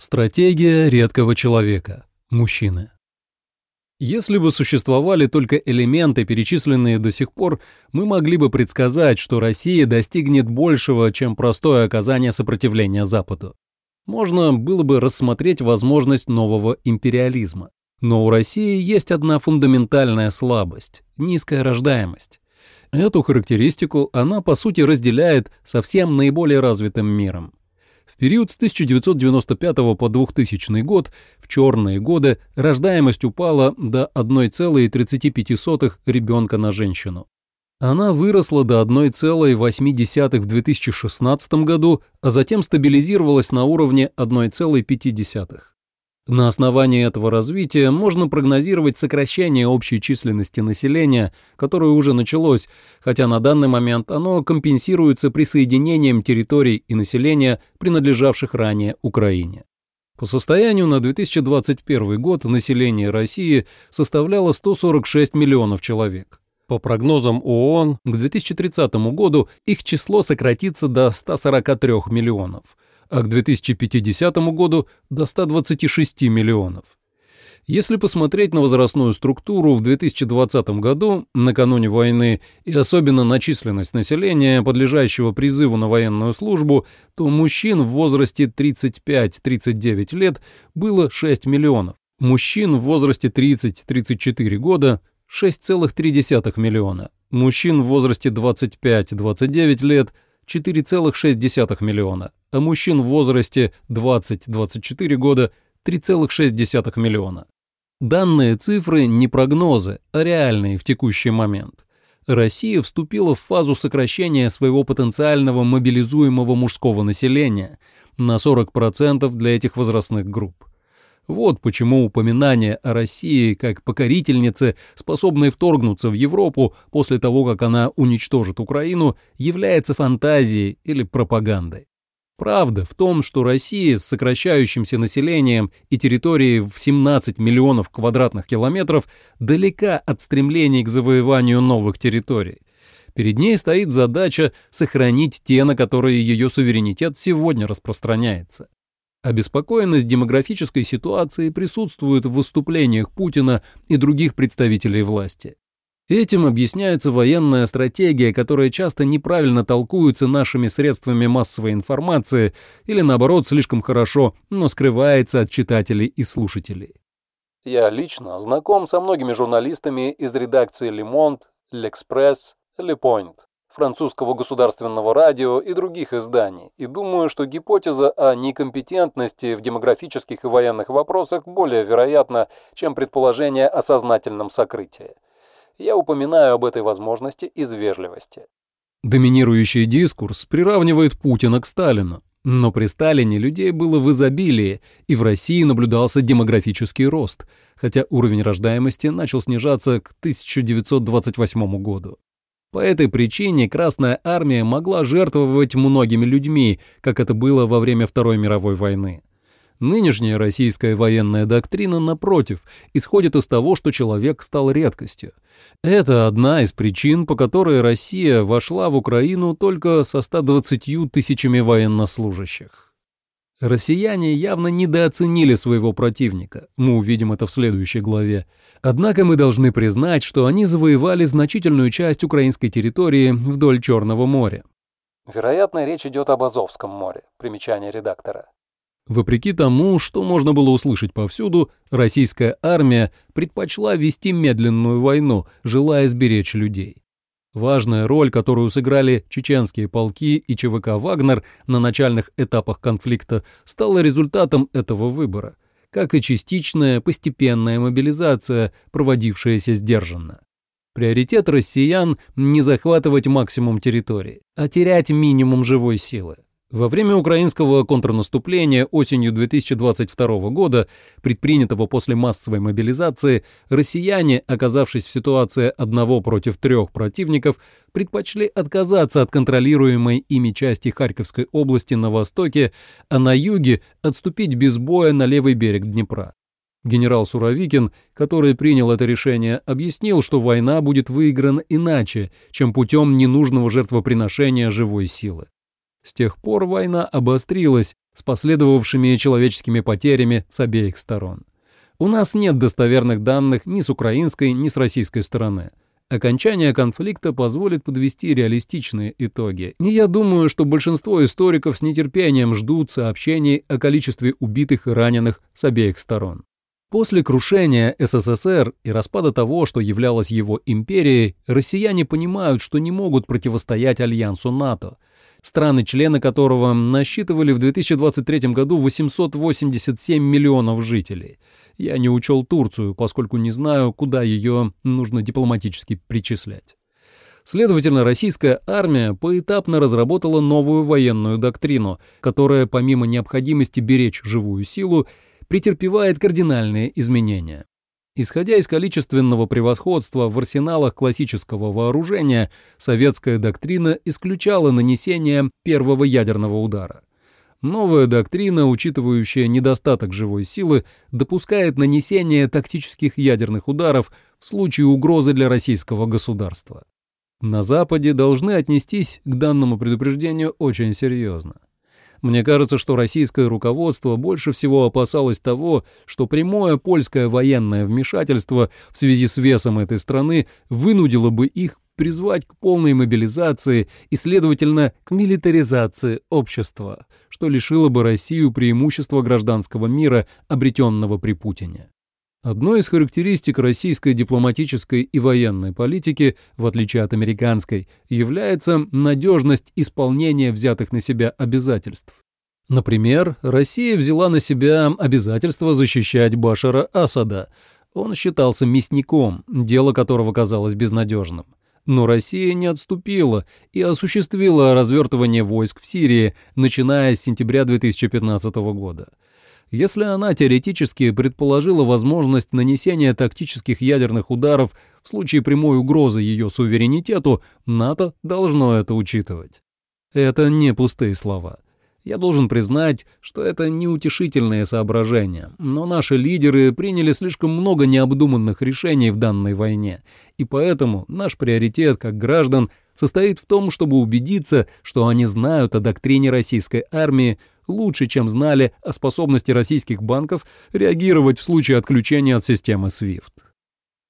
Стратегия редкого человека. Мужчины. Если бы существовали только элементы, перечисленные до сих пор, мы могли бы предсказать, что Россия достигнет большего, чем простое оказание сопротивления Западу. Можно было бы рассмотреть возможность нового империализма. Но у России есть одна фундаментальная слабость – низкая рождаемость. Эту характеристику она, по сути, разделяет со всем наиболее развитым миром. В период с 1995 по 2000 год, в черные годы, рождаемость упала до 1,35 ребенка на женщину. Она выросла до 1,8 в 2016 году, а затем стабилизировалась на уровне 1,5. На основании этого развития можно прогнозировать сокращение общей численности населения, которое уже началось, хотя на данный момент оно компенсируется присоединением территорий и населения, принадлежавших ранее Украине. По состоянию на 2021 год население России составляло 146 миллионов человек. По прогнозам ООН, к 2030 году их число сократится до 143 миллионов – а к 2050 году до 126 миллионов. Если посмотреть на возрастную структуру в 2020 году, накануне войны, и особенно на численность населения, подлежащего призыву на военную службу, то мужчин в возрасте 35-39 лет было 6 миллионов, мужчин в возрасте 30-34 года – 6,3 миллиона, мужчин в возрасте 25-29 лет – 4,6 миллиона, а мужчин в возрасте 20-24 года 3,6 миллиона. Данные цифры не прогнозы, а реальные в текущий момент. Россия вступила в фазу сокращения своего потенциального мобилизуемого мужского населения на 40% для этих возрастных групп. Вот почему упоминание о России как покорительнице, способной вторгнуться в Европу после того, как она уничтожит Украину, является фантазией или пропагандой. Правда в том, что Россия с сокращающимся населением и территорией в 17 миллионов квадратных километров далека от стремлений к завоеванию новых территорий. Перед ней стоит задача сохранить те, на которые ее суверенитет сегодня распространяется. Обеспокоенность демографической ситуацией присутствует в выступлениях Путина и других представителей власти. Этим объясняется военная стратегия, которая часто неправильно толкуется нашими средствами массовой информации или, наоборот, слишком хорошо, но скрывается от читателей и слушателей. Я лично знаком со многими журналистами из редакции «L'Express», «Le Point» французского государственного радио и других изданий, и думаю, что гипотеза о некомпетентности в демографических и военных вопросах более вероятна, чем предположение о сознательном сокрытии. Я упоминаю об этой возможности из вежливости. Доминирующий дискурс приравнивает Путина к Сталину. Но при Сталине людей было в изобилии, и в России наблюдался демографический рост, хотя уровень рождаемости начал снижаться к 1928 году. По этой причине Красная Армия могла жертвовать многими людьми, как это было во время Второй мировой войны. Нынешняя российская военная доктрина, напротив, исходит из того, что человек стал редкостью. Это одна из причин, по которой Россия вошла в Украину только со 120 тысячами военнослужащих. Россияне явно недооценили своего противника, мы увидим это в следующей главе. Однако мы должны признать, что они завоевали значительную часть украинской территории вдоль Черного моря. Вероятно, речь идет об Азовском море. Примечание редактора. Вопреки тому, что можно было услышать повсюду, российская армия предпочла вести медленную войну, желая сберечь людей. Важная роль, которую сыграли чеченские полки и ЧВК «Вагнер» на начальных этапах конфликта, стала результатом этого выбора, как и частичная постепенная мобилизация, проводившаяся сдержанно. Приоритет россиян – не захватывать максимум территории, а терять минимум живой силы. Во время украинского контрнаступления осенью 2022 года, предпринятого после массовой мобилизации, россияне, оказавшись в ситуации одного против трех противников, предпочли отказаться от контролируемой ими части Харьковской области на востоке, а на юге отступить без боя на левый берег Днепра. Генерал Суровикин, который принял это решение, объяснил, что война будет выиграна иначе, чем путем ненужного жертвоприношения живой силы. С тех пор война обострилась с последовавшими человеческими потерями с обеих сторон. У нас нет достоверных данных ни с украинской, ни с российской стороны. Окончание конфликта позволит подвести реалистичные итоги. И я думаю, что большинство историков с нетерпением ждут сообщений о количестве убитых и раненых с обеих сторон. После крушения СССР и распада того, что являлось его империей, россияне понимают, что не могут противостоять альянсу НАТО, страны-члены которого насчитывали в 2023 году 887 миллионов жителей. Я не учел Турцию, поскольку не знаю, куда ее нужно дипломатически причислять. Следовательно, российская армия поэтапно разработала новую военную доктрину, которая, помимо необходимости беречь живую силу, претерпевает кардинальные изменения. Исходя из количественного превосходства в арсеналах классического вооружения, советская доктрина исключала нанесение первого ядерного удара. Новая доктрина, учитывающая недостаток живой силы, допускает нанесение тактических ядерных ударов в случае угрозы для российского государства. На Западе должны отнестись к данному предупреждению очень серьезно. Мне кажется, что российское руководство больше всего опасалось того, что прямое польское военное вмешательство в связи с весом этой страны вынудило бы их призвать к полной мобилизации и, следовательно, к милитаризации общества, что лишило бы Россию преимущества гражданского мира, обретенного при Путине. Одной из характеристик российской дипломатической и военной политики, в отличие от американской, является надежность исполнения взятых на себя обязательств. Например, Россия взяла на себя обязательство защищать Башара Асада. Он считался мясником, дело которого казалось безнадежным. Но Россия не отступила и осуществила развертывание войск в Сирии, начиная с сентября 2015 года. Если она теоретически предположила возможность нанесения тактических ядерных ударов в случае прямой угрозы ее суверенитету, НАТО должно это учитывать. Это не пустые слова. Я должен признать, что это неутешительные соображения, но наши лидеры приняли слишком много необдуманных решений в данной войне, и поэтому наш приоритет как граждан состоит в том, чтобы убедиться, что они знают о доктрине российской армии, лучше, чем знали о способности российских банков реагировать в случае отключения от системы SWIFT.